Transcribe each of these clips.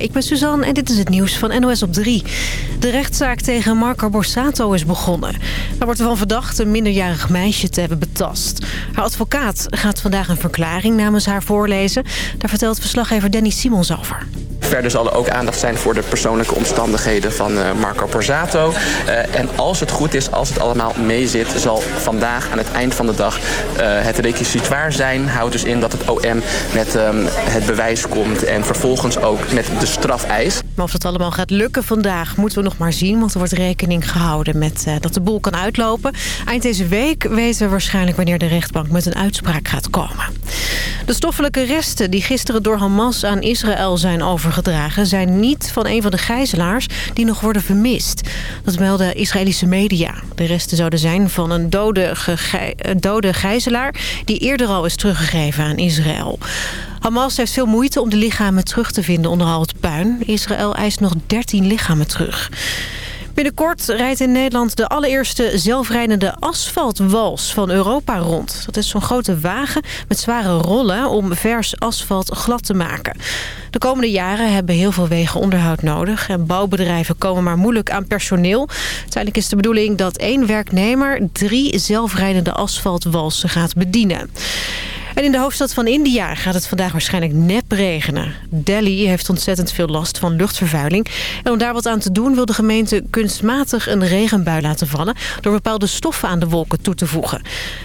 Ik ben Suzanne en dit is het nieuws van NOS op 3. De rechtszaak tegen Marco Borsato is begonnen. Hij wordt ervan verdacht een minderjarig meisje te hebben betast. Haar advocaat gaat vandaag een verklaring namens haar voorlezen. Daar vertelt verslaggever Danny Simons over. Verder zal er ook aandacht zijn voor de persoonlijke omstandigheden van uh, Marco Borsato. Uh, en als het goed is, als het allemaal meezit, zal vandaag aan het eind van de dag uh, het requisitoir zijn. Houdt dus in dat het OM met um, het bewijs komt en vervolgens ook met de strafeis. Maar of dat allemaal gaat lukken vandaag moeten we nog maar zien. Want er wordt rekening gehouden met dat de boel kan uitlopen. Eind deze week weten we waarschijnlijk wanneer de rechtbank met een uitspraak gaat komen. De stoffelijke resten die gisteren door Hamas aan Israël zijn overgedragen... zijn niet van een van de gijzelaars die nog worden vermist. Dat melden Israëlische media. De resten zouden zijn van een dode, dode gijzelaar... die eerder al is teruggegeven aan Israël. Hamas heeft veel moeite om de lichamen terug te vinden onder al het puin. Israël eist nog 13 lichamen terug. Binnenkort rijdt in Nederland de allereerste zelfrijdende asfaltwals van Europa rond. Dat is zo'n grote wagen met zware rollen om vers asfalt glad te maken. De komende jaren hebben heel veel wegen onderhoud nodig. En bouwbedrijven komen maar moeilijk aan personeel. Uiteindelijk is de bedoeling dat één werknemer drie zelfrijdende asfaltwalsen gaat bedienen. En in de hoofdstad van India gaat het vandaag waarschijnlijk nep regenen. Delhi heeft ontzettend veel last van luchtvervuiling. En om daar wat aan te doen wil de gemeente kunstmatig een regenbui laten vallen... door bepaalde stoffen aan de wolken toe te voegen.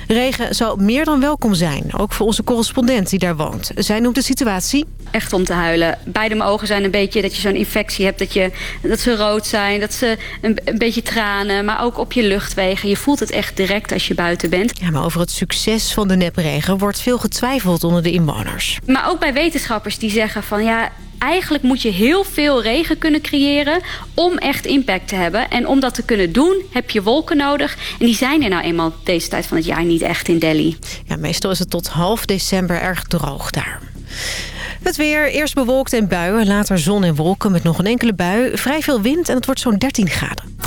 Regen zou meer dan welkom zijn, ook voor onze correspondent die daar woont. Zij noemt de situatie... Echt om te huilen. Beide mijn ogen zijn een beetje dat je zo'n infectie hebt. Dat, je, dat ze rood zijn, dat ze een, een beetje tranen, maar ook op je luchtwegen. Je voelt het echt direct als je buiten bent. Ja, maar over het succes van de nepregen wordt veel getwijfeld onder de inwoners. Maar ook bij wetenschappers die zeggen van ja, eigenlijk moet je heel veel regen kunnen creëren om echt impact te hebben. En om dat te kunnen doen heb je wolken nodig. En die zijn er nou eenmaal deze tijd van het jaar niet echt in Delhi. Ja, meestal is het tot half december erg droog daar. Het weer, eerst bewolkt en buien, later zon en wolken met nog een enkele bui. Vrij veel wind en het wordt zo'n 13 graden.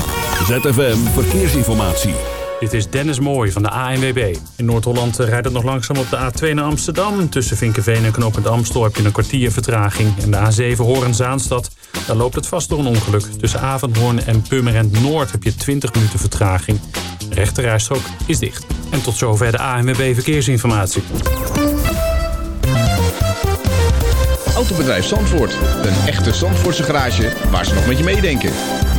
ZFM Verkeersinformatie. Dit is Dennis Mooij van de ANWB. In Noord-Holland rijdt het nog langzaam op de A2 naar Amsterdam. Tussen Vinkenveen en Knopend Amstel heb je een kwartier vertraging. En de A7 Horen-Zaanstad, daar loopt het vast door een ongeluk. Tussen Avondhoorn en Purmerend Noord heb je 20 minuten vertraging. De rechterrijstrook is dicht. En tot zover de ANWB Verkeersinformatie. Autobedrijf Zandvoort. Een echte Zandvoortse garage waar ze nog met je meedenken.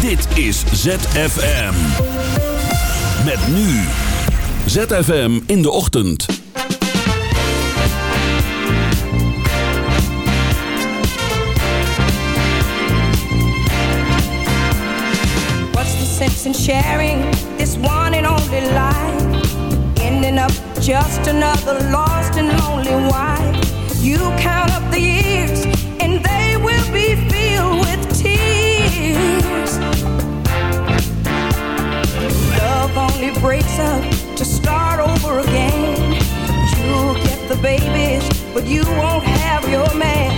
Dit is ZFM. Met nu. ZFM in de ochtend. What's the sense in sharing this one and only life? Ending up just another lost and lonely wife. You count up the years babies, but you won't have your man.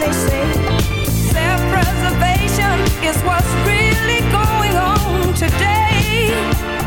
Self-preservation is what's really going on today.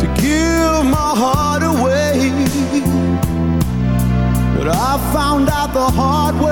to give my heart away, but I found out the hard way.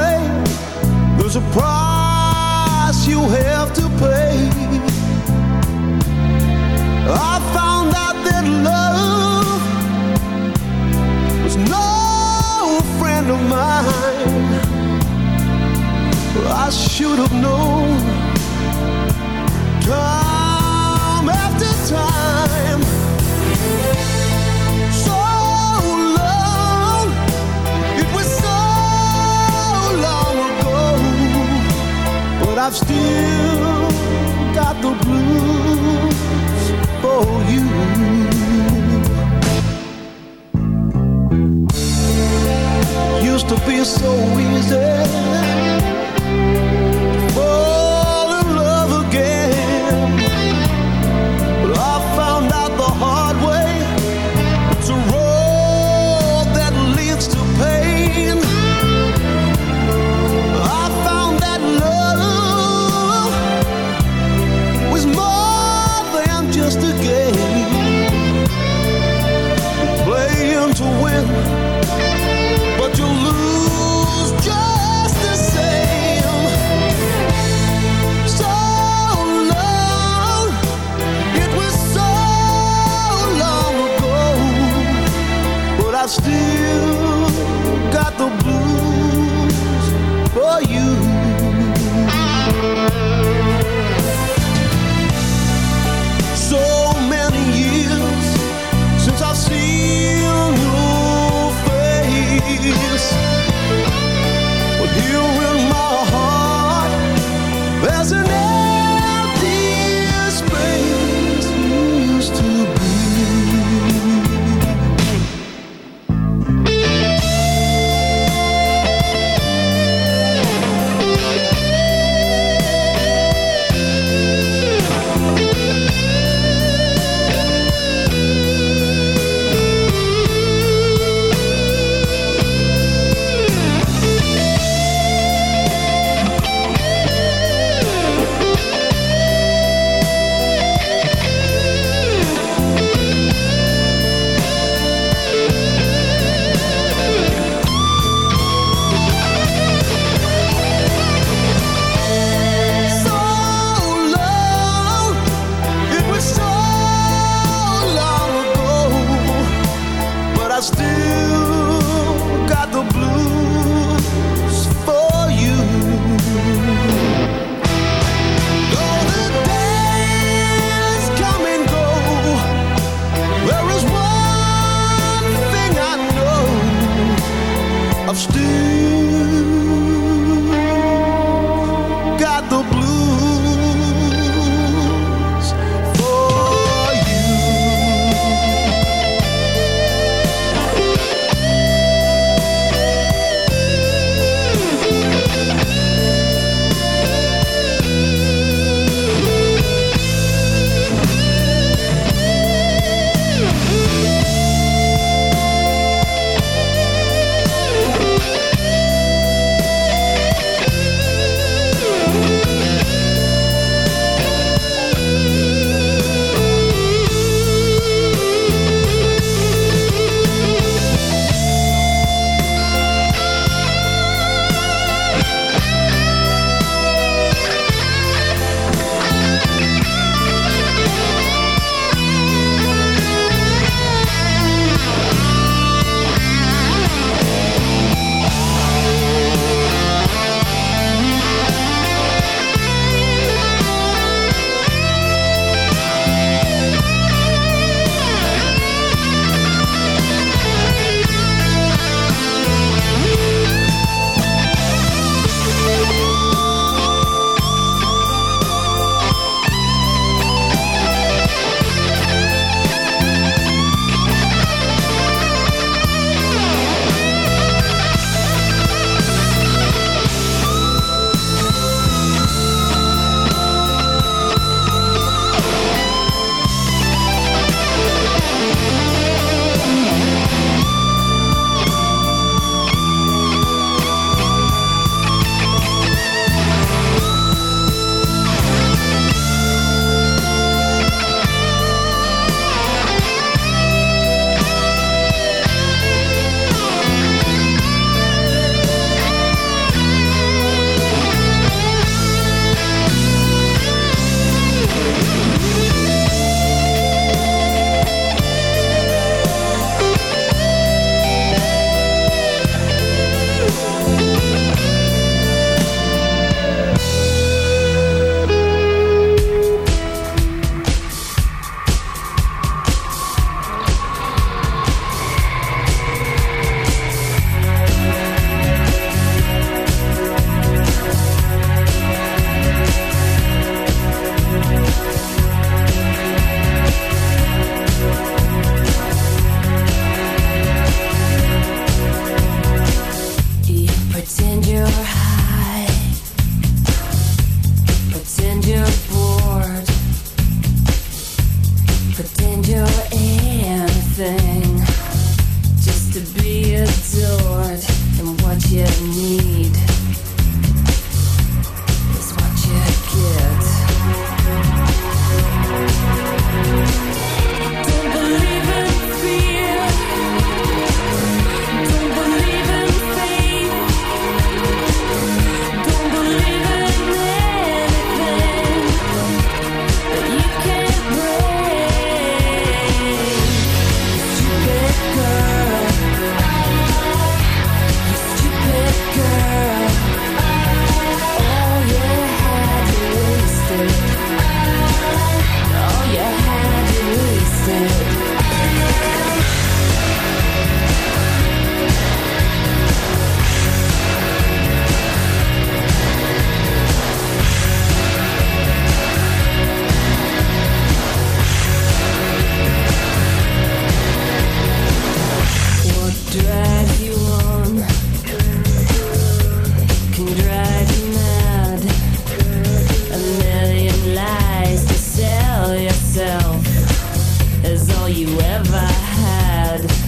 Ever had.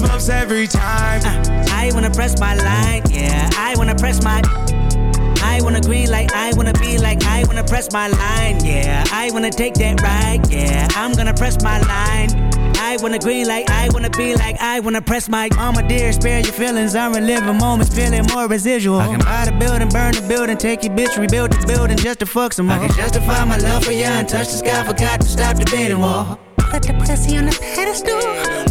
Those every time. Uh, I wanna press my line, yeah. I wanna press my. I wanna green like I wanna be like I wanna press my line, yeah. I wanna take that ride, yeah. I'm gonna press my line. I wanna green like I wanna be like I wanna press my mama dear, spare your feelings. I'm reliving moments, feeling more residual. I can buy the building, burn the building, take your bitch, rebuild the building just to fuck some more. I can justify my love for you and touch the sky, forgot to stop the bidding war. Put the pussy on the pedestal.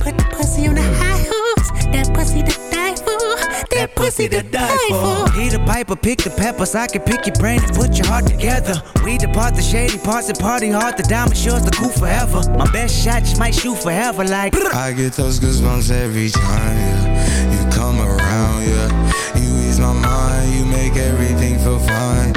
Put the pussy on the high horse. That pussy to die for. That pussy to die for. He the piper, pick the peppers. I can pick your brain and put your heart together. We depart the shady parts and party hard. The diamond sure's the cool forever. My best shot just might shoot forever. Like I get those goosebumps every time, yeah. You come around, yeah. You ease my mind, you make everything feel fine.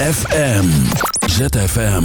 ZFM. ZFM.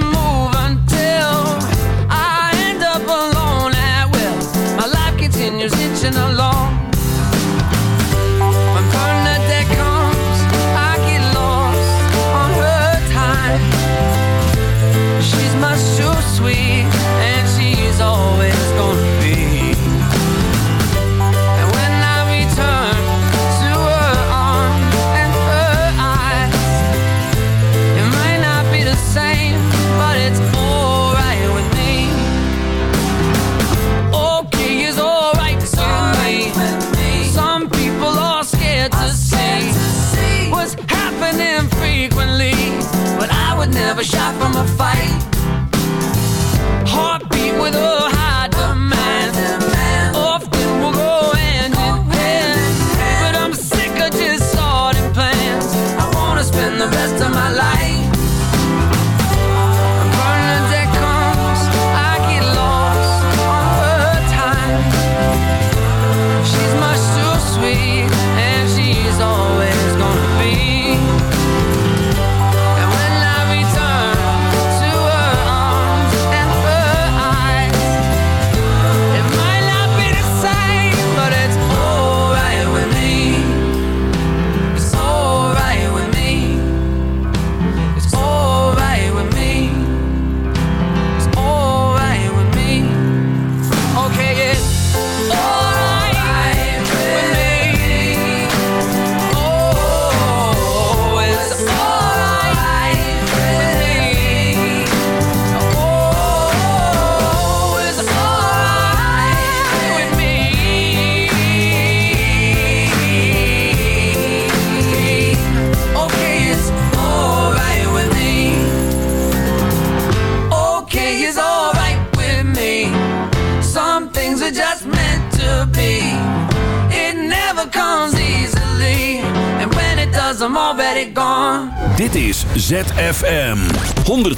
summer fight.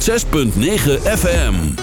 6.9 FM.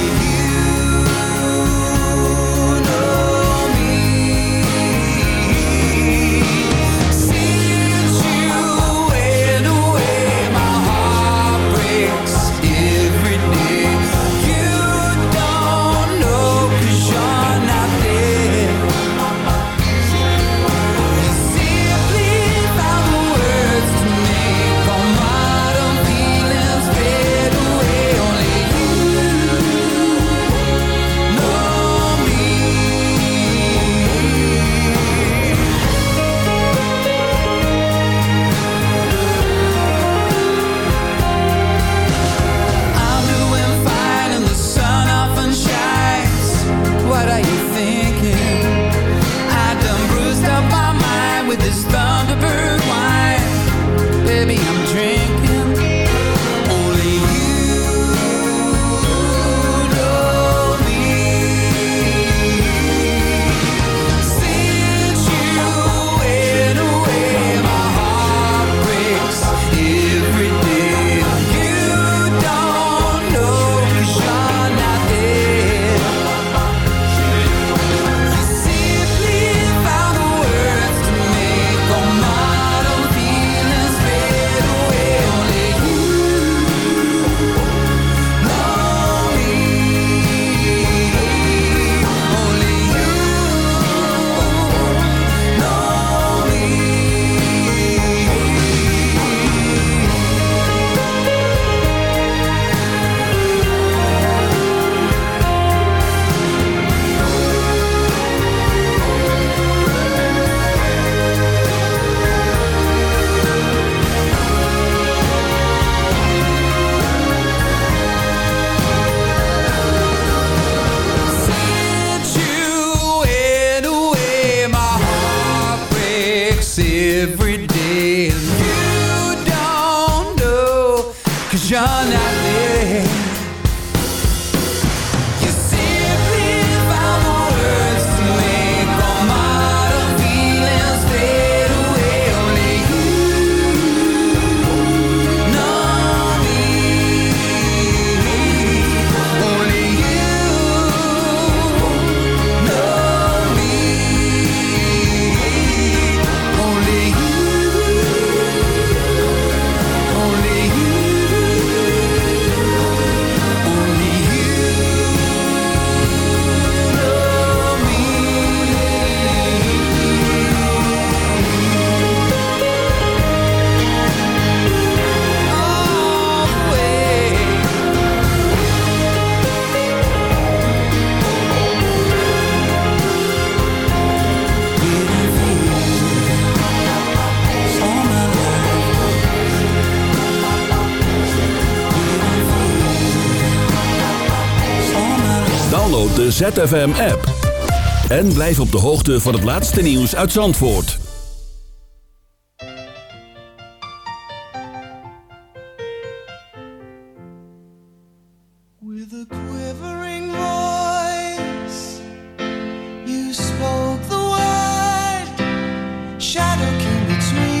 ZFM-app. En blijf op de hoogte van het laatste nieuws uit Zandvoort. With a quivering voice, you spoke the word. Shadow came between